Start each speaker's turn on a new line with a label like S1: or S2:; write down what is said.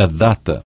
S1: a data.